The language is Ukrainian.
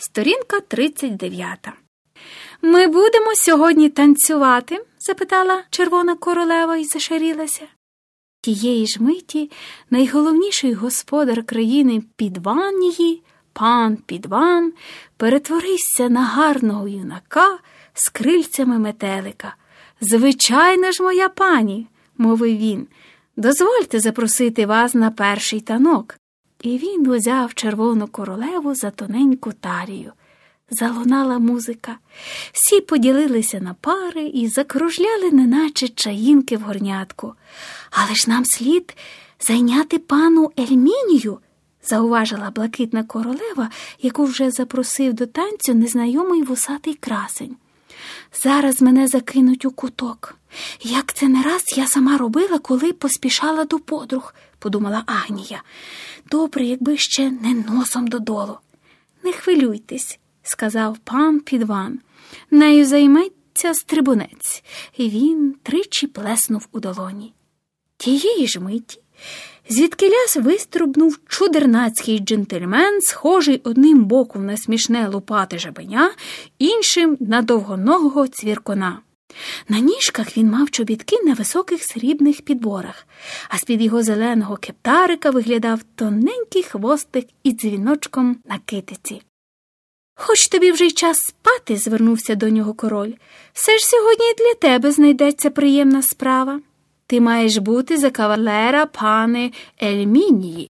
Сторінка 39. Ми будемо сьогодні танцювати? запитала червона королева і зашарілася. Тієї ж миті найголовніший господар країни Підванії, пан Підван, перетворився на гарного юнака з крильцями метелика. Звичайно ж, моя пані, мовив він, дозвольте запросити вас на перший танок. І він узяв червону королеву за тоненьку талію. Залунала музика. Всі поділилися на пари і закружляли, неначе чаїнки в горнятку. Але ж нам слід зайняти пану Ельмінію, зауважила блакитна королева, яку вже запросив до танцю незнайомий вусатий красень. Зараз мене закинуть у куток. Як це не раз я сама робила, коли поспішала до подруг, подумала Агнія. Добре, якби ще не носом додолу. Не хвилюйтесь, сказав пан Підван. Нею займеться стрибунець, і він тричі плеснув у долоні. Тієї ж миті звідкиляс виструбнув чудернацький джентльмен, схожий одним боком на смішне лопате жабеня, іншим на довгоногого цвіркона. На ніжках він мав чобітки на високих срібних підборах, а з-під його зеленого кептарика виглядав тоненький хвостик із дзвіночком на китиці. Хоч тобі вже й час спати, звернувся до нього король. Все ж сьогодні і для тебе знайдеться приємна справа. Ти маєш бути за кавалера пани Ельмінії.